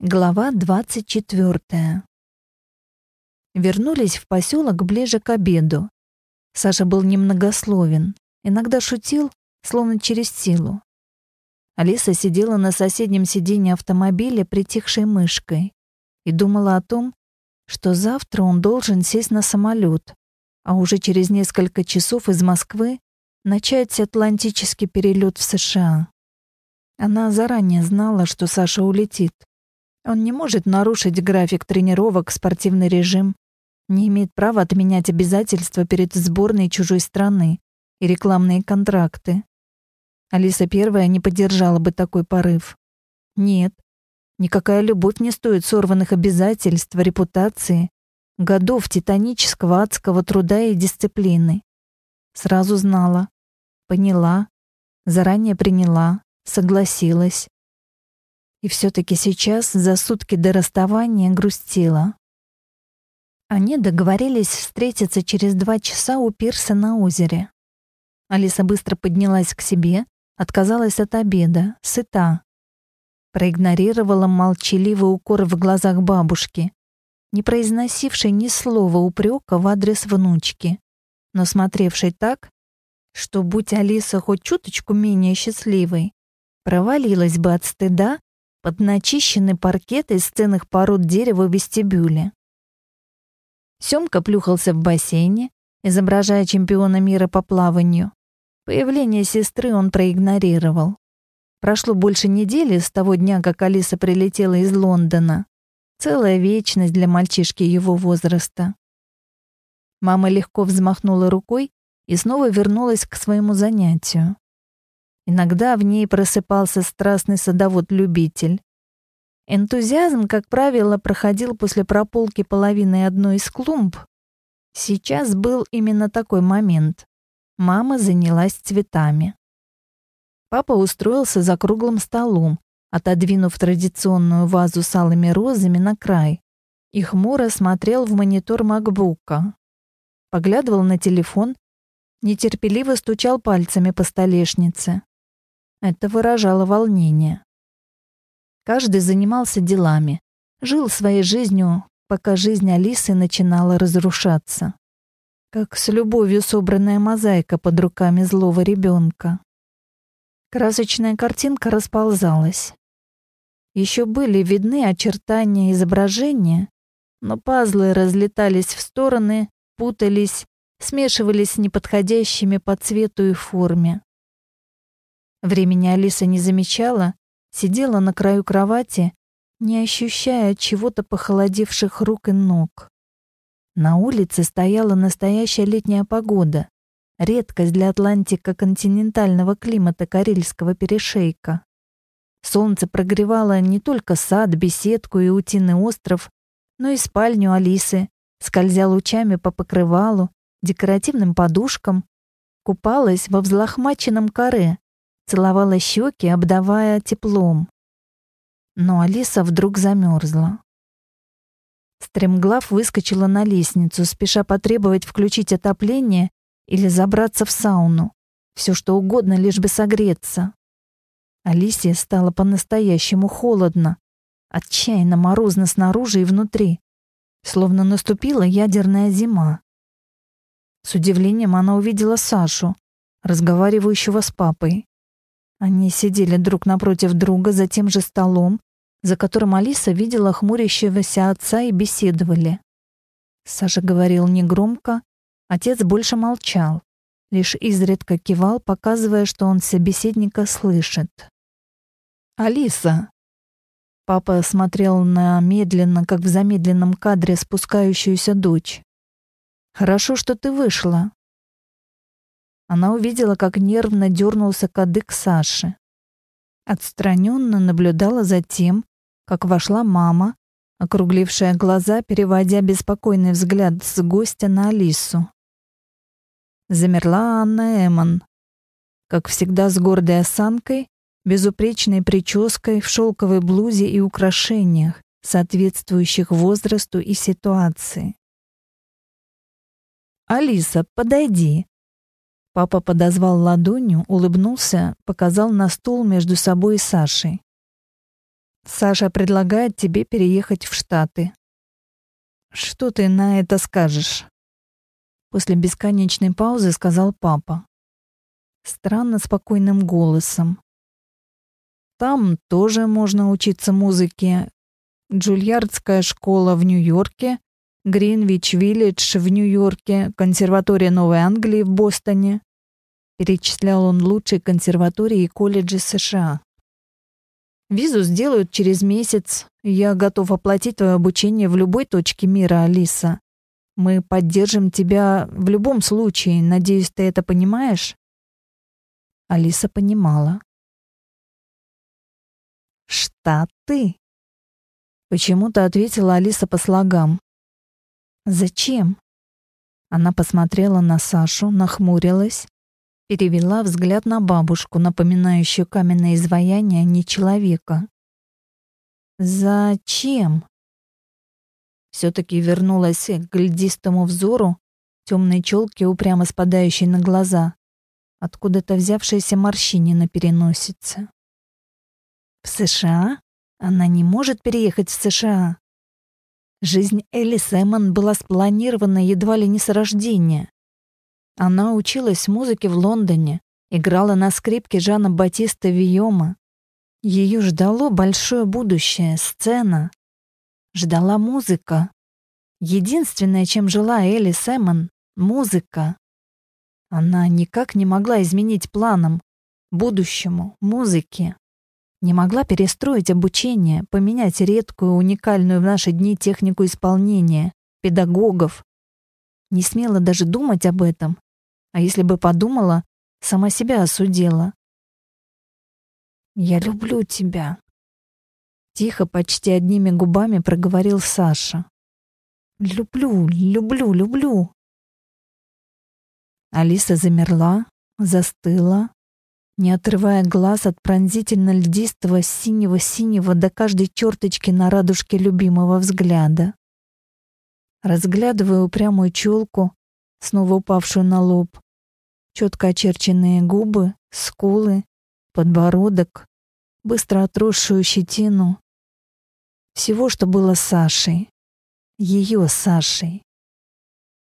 Глава 24. Вернулись в поселок ближе к обеду. Саша был немногословен, иногда шутил, словно через силу. Алиса сидела на соседнем сиденье автомобиля притихшей мышкой и думала о том, что завтра он должен сесть на самолет, а уже через несколько часов из Москвы начать атлантический перелет в США. Она заранее знала, что Саша улетит. Он не может нарушить график тренировок, спортивный режим, не имеет права отменять обязательства перед сборной чужой страны и рекламные контракты. Алиса первая не поддержала бы такой порыв. Нет, никакая любовь не стоит сорванных обязательств, репутации, годов титанического адского труда и дисциплины. Сразу знала, поняла, заранее приняла, согласилась. И все-таки сейчас, за сутки до расставания, грустила. Они договорились встретиться через два часа у пирса на озере. Алиса быстро поднялась к себе, отказалась от обеда, сыта. Проигнорировала молчаливый укор в глазах бабушки, не произносившей ни слова упрека в адрес внучки, но смотревшей так, что, будь Алиса хоть чуточку менее счастливой, провалилась бы от стыда под начищенный паркет из ценных пород дерева в вестибюле. Семка плюхался в бассейне, изображая чемпиона мира по плаванию. Появление сестры он проигнорировал. Прошло больше недели с того дня, как Алиса прилетела из Лондона. Целая вечность для мальчишки его возраста. Мама легко взмахнула рукой и снова вернулась к своему занятию. Иногда в ней просыпался страстный садовод-любитель. Энтузиазм, как правило, проходил после прополки половины одной из клумб. Сейчас был именно такой момент. Мама занялась цветами. Папа устроился за круглым столом, отодвинув традиционную вазу с алыми розами на край, и хмуро смотрел в монитор макбука. Поглядывал на телефон, нетерпеливо стучал пальцами по столешнице. Это выражало волнение. Каждый занимался делами, жил своей жизнью, пока жизнь Алисы начинала разрушаться. Как с любовью собранная мозаика под руками злого ребенка. Красочная картинка расползалась. Еще были видны очертания изображения, но пазлы разлетались в стороны, путались, смешивались с неподходящими по цвету и форме. Времени Алиса не замечала, сидела на краю кровати, не ощущая чего-то похолодевших рук и ног. На улице стояла настоящая летняя погода, редкость для Атлантика континентального климата Карельского перешейка. Солнце прогревало не только сад, беседку и утиный остров, но и спальню Алисы, скользя лучами по покрывалу, декоративным подушкам, купалась во взлохмаченном коре, целовала щеки, обдавая теплом. Но Алиса вдруг замерзла. Стремглав выскочила на лестницу, спеша потребовать включить отопление или забраться в сауну. Все что угодно, лишь бы согреться. Алисе стало по-настоящему холодно, отчаянно морозно снаружи и внутри, словно наступила ядерная зима. С удивлением она увидела Сашу, разговаривающего с папой. Они сидели друг напротив друга за тем же столом, за которым Алиса видела хмурящегося отца и беседовали. Саша говорил негромко, отец больше молчал, лишь изредка кивал, показывая, что он собеседника слышит. «Алиса!» Папа смотрел на медленно, как в замедленном кадре, спускающуюся дочь. «Хорошо, что ты вышла. Она увидела, как нервно дернулся кадык Саши. Отстраненно наблюдала за тем, как вошла мама, округлившая глаза, переводя беспокойный взгляд с гостя на Алису. Замерла Анна Эмон, как всегда с гордой осанкой, безупречной прической, в шелковой блузе и украшениях, соответствующих возрасту и ситуации. «Алиса, подойди», Папа подозвал ладонью, улыбнулся, показал на стул между собой и Сашей. Саша предлагает тебе переехать в Штаты. Что ты на это скажешь? После бесконечной паузы сказал папа. Странно спокойным голосом. Там тоже можно учиться музыке. Джульярдская школа в Нью-Йорке, Гринвич-Виллидж в Нью-Йорке, консерватория Новой Англии в Бостоне. Перечислял он лучшие консерватории и колледжи США. Визу сделают через месяц. Я готов оплатить твое обучение в любой точке мира, Алиса. Мы поддержим тебя в любом случае. Надеюсь, ты это понимаешь? Алиса понимала. Штаты? Почему-то ответила Алиса по слогам. Зачем? Она посмотрела на Сашу, нахмурилась, перевела взгляд на бабушку, напоминающую каменное изваяние, а не человека. Зачем? Все-таки вернулась к льдистому взору, темной челке, упрямо спадающей на глаза, откуда-то взявшейся морщине на переносице. В США? Она не может переехать в США. Жизнь Элли Сэмон была спланирована едва ли не с рождения. Она училась музыке в Лондоне, играла на скрипке Жана Батиста Виома. Ее ждало большое будущее, сцена. Ждала музыка. Единственное, чем жила Элли Сэмон — музыка. Она никак не могла изменить планам, будущему, музыке. Не могла перестроить обучение, поменять редкую, уникальную в наши дни технику исполнения, педагогов. Не смела даже думать об этом. А если бы подумала, сама себя осудила. «Я люблю тебя», — тихо, почти одними губами проговорил Саша. «Люблю, люблю, люблю». Алиса замерла, застыла, не отрывая глаз от пронзительно льдистого синего-синего до каждой черточки на радужке любимого взгляда. Разглядывая упрямую челку, снова упавшую на лоб, четко очерченные губы, скулы, подбородок, быстро отросшую щетину. Всего, что было Сашей. Ее Сашей.